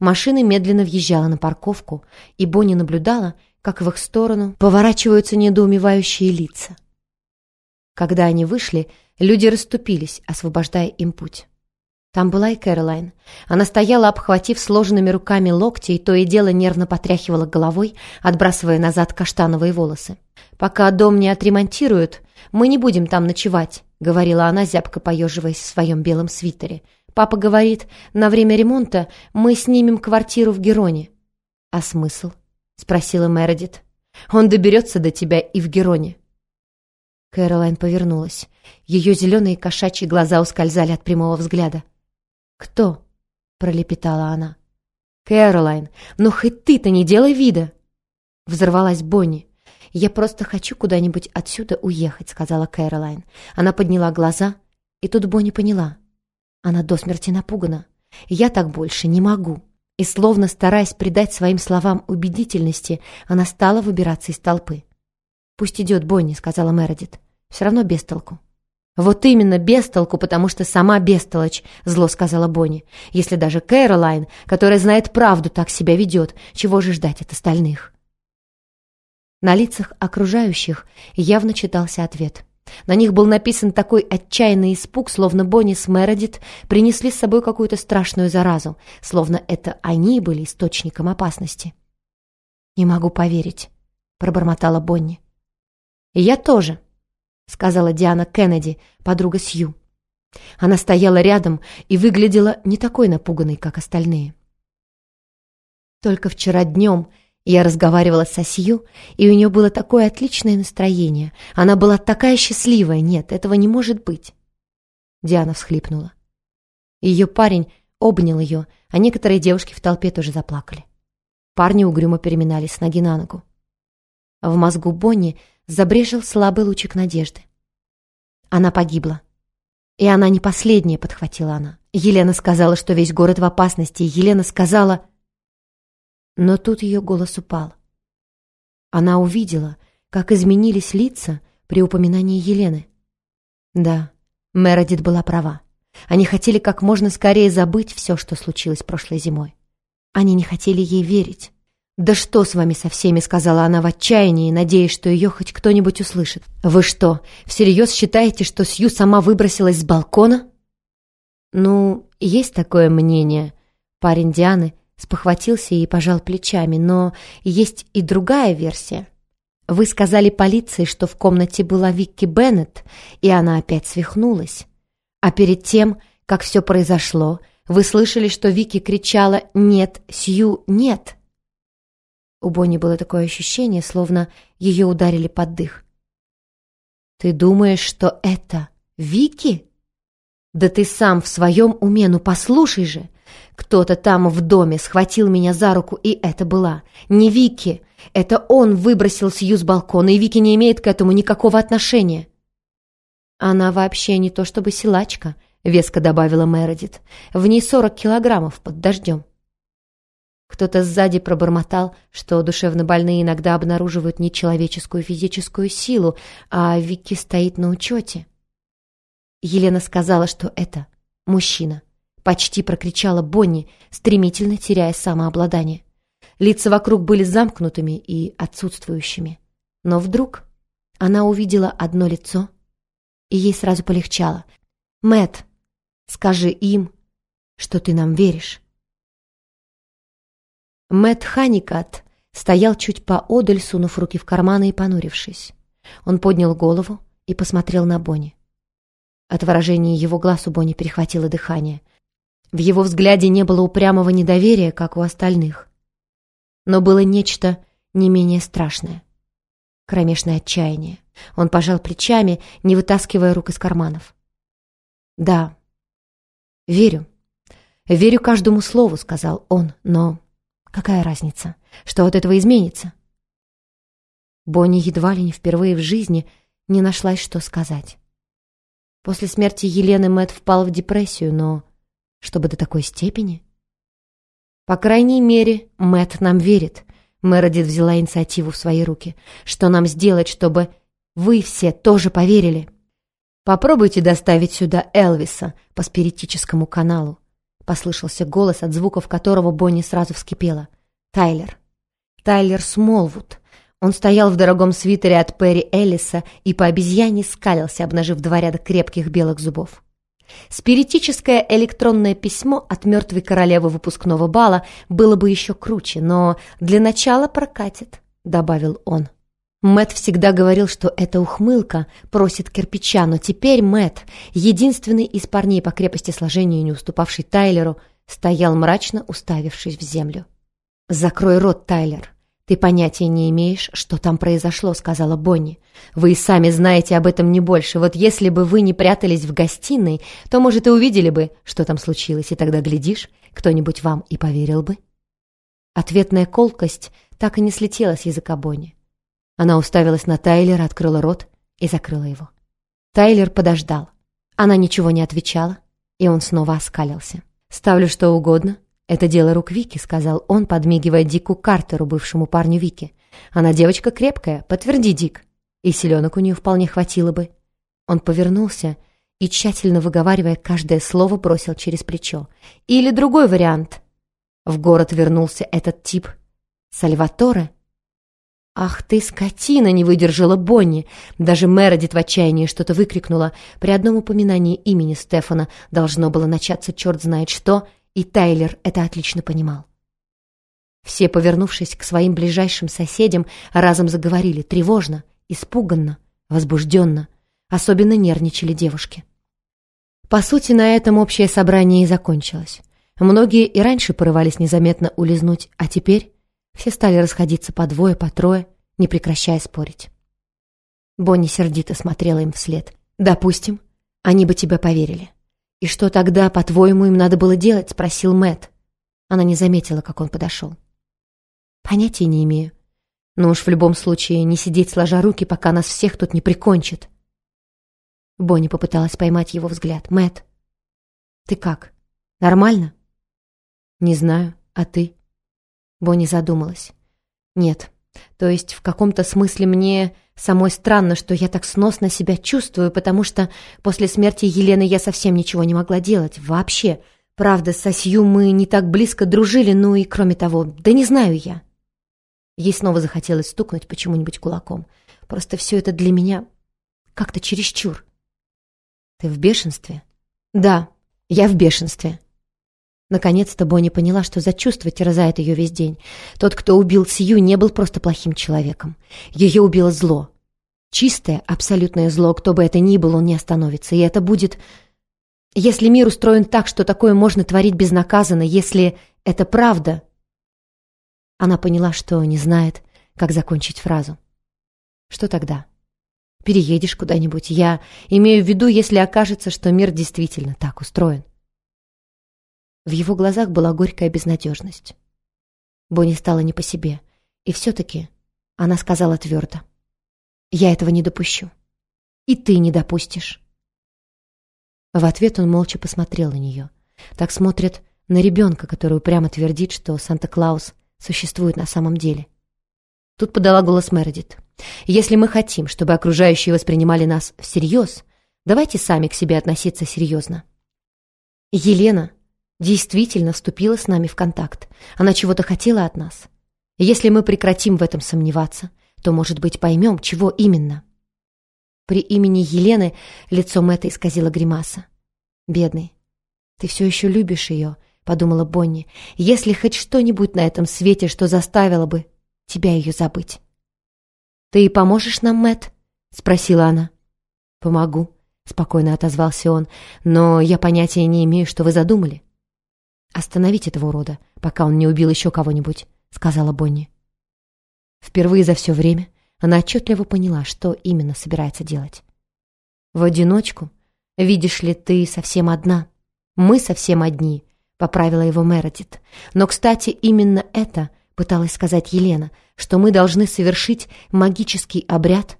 Машина медленно въезжала на парковку, и Бонни наблюдала, как в их сторону поворачиваются недоумевающие лица. Когда они вышли, люди расступились, освобождая им путь. Там была и Кэролайн. Она стояла, обхватив сложенными руками локти, и то и дело нервно потряхивала головой, отбрасывая назад каштановые волосы. «Пока дом не отремонтируют, мы не будем там ночевать», — говорила она, зябко поеживаясь в своем белом свитере. «Папа говорит, на время ремонта мы снимем квартиру в Героне». «А смысл?» — спросила Мередит. «Он доберется до тебя и в Героне». Кэролайн повернулась. Ее зеленые кошачьи глаза ускользали от прямого взгляда. «Кто?» — пролепетала она. «Кэролайн, ну хоть ты-то не делай вида!» Взорвалась Бонни. «Я просто хочу куда-нибудь отсюда уехать», — сказала Кэролайн. Она подняла глаза, и тут Бонни поняла. Она до смерти напугана. «Я так больше не могу». И, словно стараясь придать своим словам убедительности, она стала выбираться из толпы. «Пусть идет Бонни», — сказала Мередит. «Все равно без толку». «Вот именно, без толку, потому что сама бестолочь», — зло сказала Бонни. «Если даже Кэролайн, которая знает правду, так себя ведет, чего же ждать от остальных?» На лицах окружающих явно читался ответ. На них был написан такой отчаянный испуг, словно Бонни с Мередит принесли с собой какую-то страшную заразу, словно это они были источником опасности. «Не могу поверить», — пробормотала Бонни. «И я тоже», сказала Диана Кеннеди, подруга Сью. Она стояла рядом и выглядела не такой напуганной, как остальные. Только вчера днем я разговаривала со Сью, и у нее было такое отличное настроение. Она была такая счастливая. Нет, этого не может быть. Диана всхлипнула. Ее парень обнял ее, а некоторые девушки в толпе тоже заплакали. Парни угрюмо переминались с ноги на ногу. В мозгу Бонни забрежил слабый лучик надежды. Она погибла. И она не последняя, подхватила она. Елена сказала, что весь город в опасности. Елена сказала... Но тут ее голос упал. Она увидела, как изменились лица при упоминании Елены. Да, Мередит была права. Они хотели как можно скорее забыть все, что случилось прошлой зимой. Они не хотели ей верить. «Да что с вами со всеми?» — сказала она в отчаянии, надеясь, что ее хоть кто-нибудь услышит. «Вы что, всерьез считаете, что Сью сама выбросилась с балкона?» «Ну, есть такое мнение». Парень Дианы спохватился и пожал плечами, но есть и другая версия. Вы сказали полиции, что в комнате была Викки Беннет, и она опять свихнулась. А перед тем, как все произошло, вы слышали, что Вики кричала «Нет, Сью, нет!» У Бонни было такое ощущение, словно ее ударили под дых. «Ты думаешь, что это Вики? Да ты сам в своем уме, ну послушай же! Кто-то там в доме схватил меня за руку, и это была не Вики. Это он выбросил Сью с балкона, и Вики не имеет к этому никакого отношения». «Она вообще не то чтобы силачка», — веско добавила Мередит. «В ней сорок килограммов под дождем». Кто-то сзади пробормотал, что душевнобольные иногда обнаруживают нечеловеческую физическую силу, а Вики стоит на учете. Елена сказала, что это мужчина. Почти прокричала Бонни, стремительно теряя самообладание. Лица вокруг были замкнутыми и отсутствующими. Но вдруг она увидела одно лицо, и ей сразу полегчало. Мэт, скажи им, что ты нам веришь. Мэтт Ханикат стоял чуть поодаль, сунув руки в карманы и понурившись. Он поднял голову и посмотрел на Бонни. От выражения его глаз у Бонни перехватило дыхание. В его взгляде не было упрямого недоверия, как у остальных. Но было нечто не менее страшное. Кромешное отчаяние. Он пожал плечами, не вытаскивая рук из карманов. «Да, верю. Верю каждому слову», — сказал он, — «но Какая разница? Что от этого изменится? Бонни едва ли не впервые в жизни не нашлась, что сказать. После смерти Елены Мэтт впал в депрессию, но чтобы до такой степени? По крайней мере, Мэтт нам верит. Мередит взяла инициативу в свои руки. Что нам сделать, чтобы вы все тоже поверили? Попробуйте доставить сюда Элвиса по спиритическому каналу. послышался голос, от звуков которого Бонни сразу вскипела. «Тайлер! Тайлер Смолвуд!» Он стоял в дорогом свитере от Перри Эллиса и по обезьяне скалился, обнажив два ряда крепких белых зубов. Спиритическое электронное письмо от мертвой королевы выпускного бала было бы еще круче, но для начала прокатит, добавил он. Мэт всегда говорил, что эта ухмылка просит кирпича, но теперь Мэт, единственный из парней по крепости сложения, не уступавший Тайлеру, стоял мрачно уставившись в землю. «Закрой рот, Тайлер. Ты понятия не имеешь, что там произошло», — сказала Бонни. «Вы и сами знаете об этом не больше. Вот если бы вы не прятались в гостиной, то, может, и увидели бы, что там случилось, и тогда, глядишь, кто-нибудь вам и поверил бы». Ответная колкость так и не слетела с языка Бонни. Она уставилась на Тайлера, открыла рот и закрыла его. Тайлер подождал. Она ничего не отвечала, и он снова оскалился. «Ставлю что угодно. Это дело рук Вики», — сказал он, подмигивая Дику Картеру, бывшему парню Вики. «Она девочка крепкая, подтверди, Дик. И селенок у нее вполне хватило бы». Он повернулся и, тщательно выговаривая каждое слово, бросил через плечо. «Или другой вариант». В город вернулся этот тип. Сальваторе «Ах ты, скотина!» — не выдержала Бонни. Даже Мередит в отчаянии что-то выкрикнула. При одном упоминании имени Стефана должно было начаться черт знает что, и Тайлер это отлично понимал. Все, повернувшись к своим ближайшим соседям, разом заговорили тревожно, испуганно, возбужденно. Особенно нервничали девушки. По сути, на этом общее собрание и закончилось. Многие и раньше порывались незаметно улизнуть, а теперь все стали расходиться по двое, по трое, не прекращая спорить. Бонни сердито смотрела им вслед. «Допустим, они бы тебе поверили. И что тогда, по-твоему, им надо было делать?» — спросил Мэт. Она не заметила, как он подошел. «Понятия не имею. Но уж в любом случае не сидеть сложа руки, пока нас всех тут не прикончат». Бонни попыталась поймать его взгляд. Мэт, ты как? Нормально?» «Не знаю. А ты?» Бонни задумалась. «Нет, то есть в каком-то смысле мне самой странно, что я так сносно себя чувствую, потому что после смерти Елены я совсем ничего не могла делать. Вообще. Правда, со Сью мы не так близко дружили, ну и кроме того, да не знаю я». Ей снова захотелось стукнуть почему-нибудь кулаком. Просто все это для меня как-то чересчур. «Ты в бешенстве?» «Да, я в бешенстве», Наконец-то Бонни поняла, что за чувство терзает ее весь день. Тот, кто убил Сью, не был просто плохим человеком. Ее убило зло. Чистое, абсолютное зло, кто бы это ни был, он не остановится. И это будет... Если мир устроен так, что такое можно творить безнаказанно, если это правда... Она поняла, что не знает, как закончить фразу. Что тогда? Переедешь куда-нибудь. Я имею в виду, если окажется, что мир действительно так устроен. В его глазах была горькая безнадежность. Бонни стала не по себе. И все-таки она сказала твердо. «Я этого не допущу. И ты не допустишь». В ответ он молча посмотрел на нее. Так смотрят на ребенка, который упрямо твердит, что Санта-Клаус существует на самом деле. Тут подала голос Мередит. «Если мы хотим, чтобы окружающие воспринимали нас всерьез, давайте сами к себе относиться серьезно». Елена действительно вступила с нами в контакт. Она чего-то хотела от нас. Если мы прекратим в этом сомневаться, то, может быть, поймем, чего именно. При имени Елены лицо Мэтта исказило гримаса. «Бедный, ты все еще любишь ее», — подумала Бонни, «если хоть что-нибудь на этом свете, что заставило бы тебя ее забыть». «Ты поможешь нам, Мэтт?» — спросила она. «Помогу», — спокойно отозвался он, «но я понятия не имею, что вы задумали». «Остановить этого урода, пока он не убил еще кого-нибудь», — сказала Бонни. Впервые за все время она отчетливо поняла, что именно собирается делать. «В одиночку? Видишь ли, ты совсем одна. Мы совсем одни», — поправила его Мередит. «Но, кстати, именно это пыталась сказать Елена, что мы должны совершить магический обряд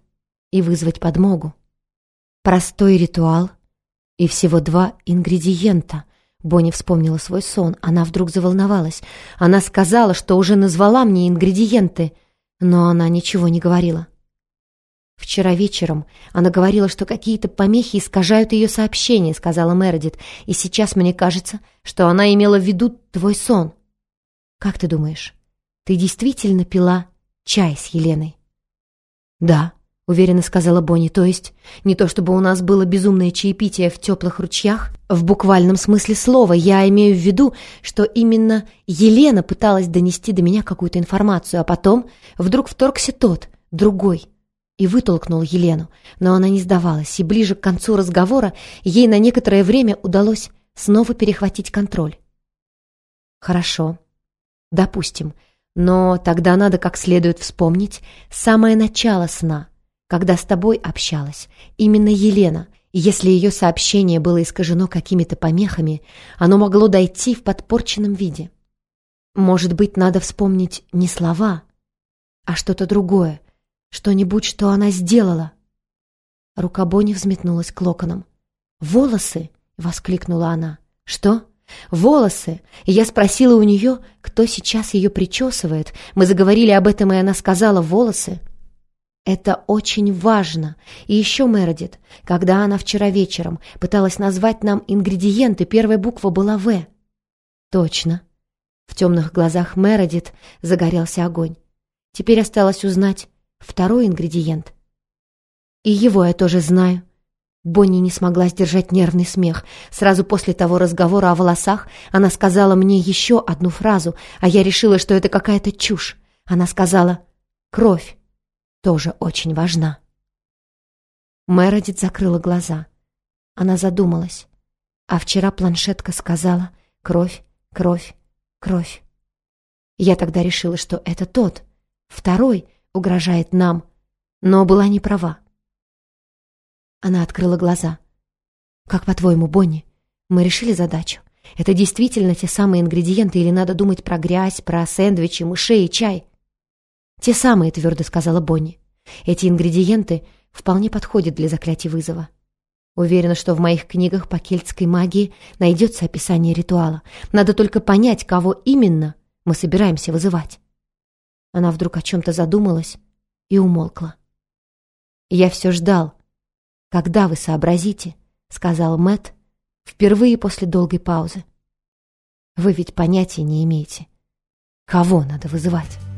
и вызвать подмогу. Простой ритуал и всего два ингредиента, Бонни вспомнила свой сон. Она вдруг заволновалась. Она сказала, что уже назвала мне ингредиенты, но она ничего не говорила. «Вчера вечером она говорила, что какие-то помехи искажают ее сообщение», — сказала Мередит, «и сейчас мне кажется, что она имела в виду твой сон». «Как ты думаешь, ты действительно пила чай с Еленой?» «Да», — уверенно сказала Бонни, «то есть не то чтобы у нас было безумное чаепитие в теплых ручьях, в буквальном смысле слова, я имею в виду, что именно Елена пыталась донести до меня какую-то информацию, а потом вдруг вторгся тот, другой» и вытолкнул Елену, но она не сдавалась, и ближе к концу разговора ей на некоторое время удалось снова перехватить контроль. «Хорошо. Допустим. Но тогда надо как следует вспомнить самое начало сна, когда с тобой общалась именно Елена, и если ее сообщение было искажено какими-то помехами, оно могло дойти в подпорченном виде. Может быть, надо вспомнить не слова, а что-то другое, что-нибудь, что она сделала. Рука Бонни взметнулась к локонам. «Волосы!» — воскликнула она. «Что?» «Волосы!» И я спросила у нее, кто сейчас ее причесывает. Мы заговорили об этом, и она сказала «волосы». Это очень важно. И еще, Мередит, когда она вчера вечером пыталась назвать нам ингредиенты, первая буква была «В». Точно. В темных глазах Мередит загорелся огонь. Теперь осталось узнать, Второй ингредиент. И его я тоже знаю. Бонни не смогла сдержать нервный смех. Сразу после того разговора о волосах она сказала мне еще одну фразу, а я решила, что это какая-то чушь. Она сказала «Кровь тоже очень важна». Мередит закрыла глаза. Она задумалась. А вчера планшетка сказала «Кровь, кровь, кровь». Я тогда решила, что это тот, второй, угрожает нам, но была не права. Она открыла глаза. «Как по-твоему, Бонни, мы решили задачу? Это действительно те самые ингредиенты или надо думать про грязь, про сэндвичи, мышей и чай?» «Те самые», — твердо сказала Бонни. «Эти ингредиенты вполне подходят для заклятия вызова. Уверена, что в моих книгах по кельтской магии найдется описание ритуала. Надо только понять, кого именно мы собираемся вызывать». Она вдруг о чем-то задумалась и умолкла. «Я все ждал. Когда вы сообразите?» — сказал Мэт впервые после долгой паузы. «Вы ведь понятия не имеете, кого надо вызывать».